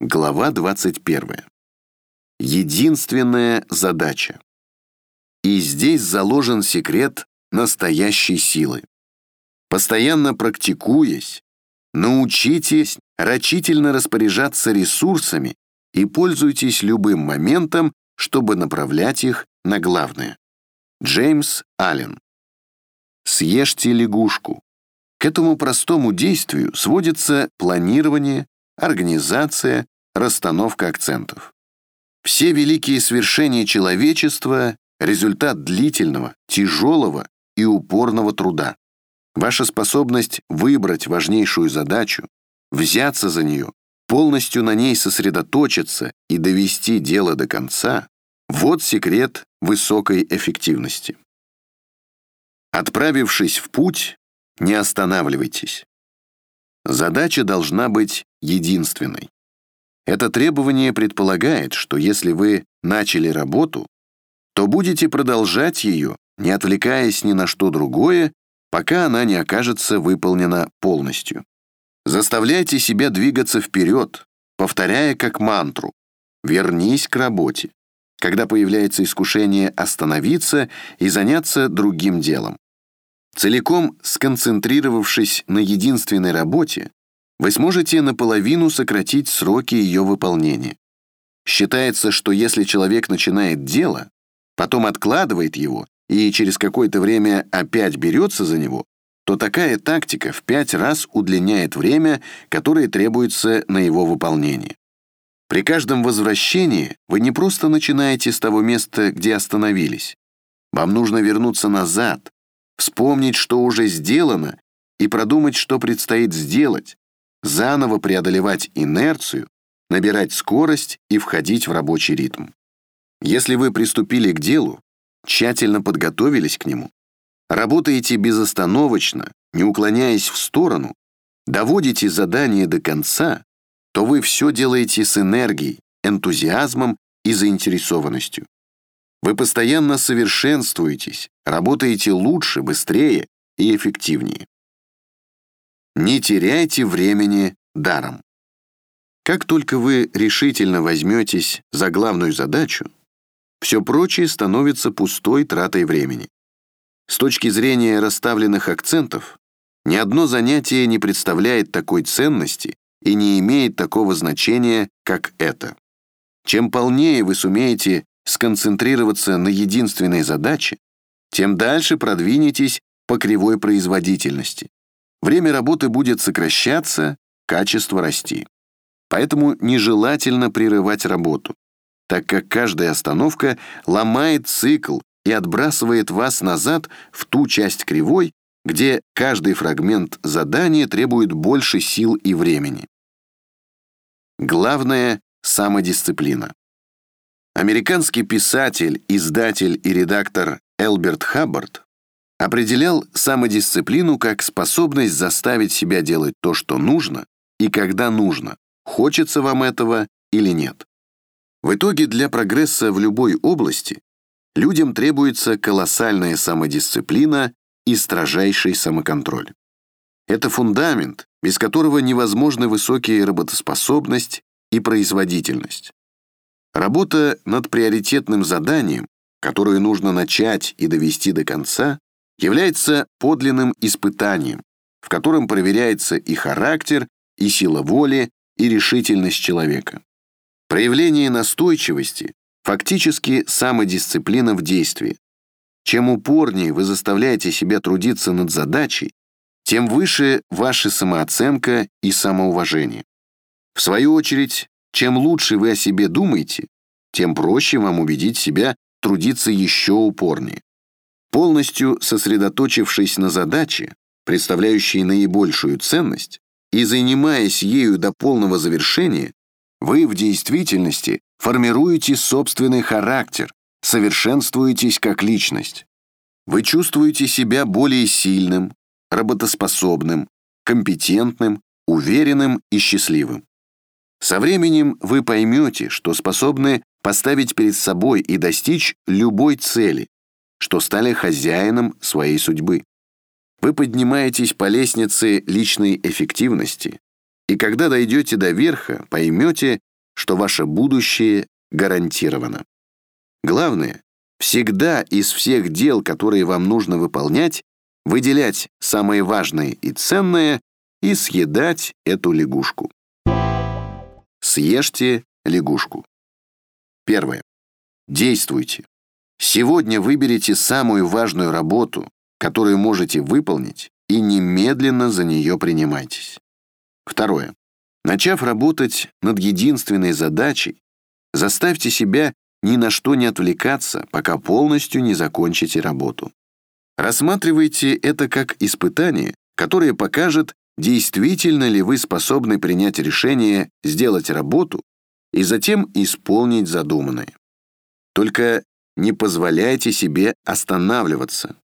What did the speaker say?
Глава 21. Единственная задача. И здесь заложен секрет настоящей силы. Постоянно практикуясь, научитесь рачительно распоряжаться ресурсами и пользуйтесь любым моментом, чтобы направлять их на главное. Джеймс Аллен. Съешьте лягушку. К этому простому действию сводится планирование, организация, расстановка акцентов. Все великие свершения человечества — результат длительного, тяжелого и упорного труда. Ваша способность выбрать важнейшую задачу, взяться за нее, полностью на ней сосредоточиться и довести дело до конца — вот секрет высокой эффективности. Отправившись в путь, не останавливайтесь. Задача должна быть единственной. Это требование предполагает, что если вы начали работу, то будете продолжать ее, не отвлекаясь ни на что другое, пока она не окажется выполнена полностью. Заставляйте себя двигаться вперед, повторяя как мантру «вернись к работе», когда появляется искушение остановиться и заняться другим делом. Целиком сконцентрировавшись на единственной работе, вы сможете наполовину сократить сроки ее выполнения. Считается, что если человек начинает дело, потом откладывает его и через какое-то время опять берется за него, то такая тактика в пять раз удлиняет время, которое требуется на его выполнение. При каждом возвращении вы не просто начинаете с того места, где остановились. Вам нужно вернуться назад, вспомнить, что уже сделано, и продумать, что предстоит сделать, заново преодолевать инерцию, набирать скорость и входить в рабочий ритм. Если вы приступили к делу, тщательно подготовились к нему, работаете безостановочно, не уклоняясь в сторону, доводите задание до конца, то вы все делаете с энергией, энтузиазмом и заинтересованностью. Вы постоянно совершенствуетесь, работаете лучше, быстрее и эффективнее. Не теряйте времени даром. Как только вы решительно возьметесь за главную задачу, все прочее становится пустой тратой времени. С точки зрения расставленных акцентов, ни одно занятие не представляет такой ценности и не имеет такого значения, как это. Чем полнее вы сумеете сконцентрироваться на единственной задаче, тем дальше продвинетесь по кривой производительности. Время работы будет сокращаться, качество расти. Поэтому нежелательно прерывать работу, так как каждая остановка ломает цикл и отбрасывает вас назад в ту часть кривой, где каждый фрагмент задания требует больше сил и времени. Главное — самодисциплина. Американский писатель, издатель и редактор Элберт Хаббард определял самодисциплину как способность заставить себя делать то, что нужно, и когда нужно, хочется вам этого или нет. В итоге для прогресса в любой области людям требуется колоссальная самодисциплина и строжайший самоконтроль. Это фундамент, без которого невозможны высокие работоспособность и производительность. Работа над приоритетным заданием, которое нужно начать и довести до конца, является подлинным испытанием, в котором проверяется и характер, и сила воли, и решительность человека. Проявление настойчивости – фактически самодисциплина в действии. Чем упорнее вы заставляете себя трудиться над задачей, тем выше ваша самооценка и самоуважение. В свою очередь, чем лучше вы о себе думаете, тем проще вам убедить себя трудиться еще упорнее. Полностью сосредоточившись на задаче, представляющей наибольшую ценность, и занимаясь ею до полного завершения, вы в действительности формируете собственный характер, совершенствуетесь как личность. Вы чувствуете себя более сильным, работоспособным, компетентным, уверенным и счастливым. Со временем вы поймете, что способны поставить перед собой и достичь любой цели, что стали хозяином своей судьбы. Вы поднимаетесь по лестнице личной эффективности, И когда дойдете до верха, поймете, что ваше будущее гарантировано. Главное, всегда из всех дел, которые вам нужно выполнять, выделять самое важное и ценное и съедать эту лягушку. Съешьте лягушку. Первое. Действуйте. Сегодня выберите самую важную работу, которую можете выполнить, и немедленно за нее принимайтесь. Второе. Начав работать над единственной задачей, заставьте себя ни на что не отвлекаться, пока полностью не закончите работу. Рассматривайте это как испытание, которое покажет, действительно ли вы способны принять решение сделать работу и затем исполнить задуманное. Только не позволяйте себе останавливаться.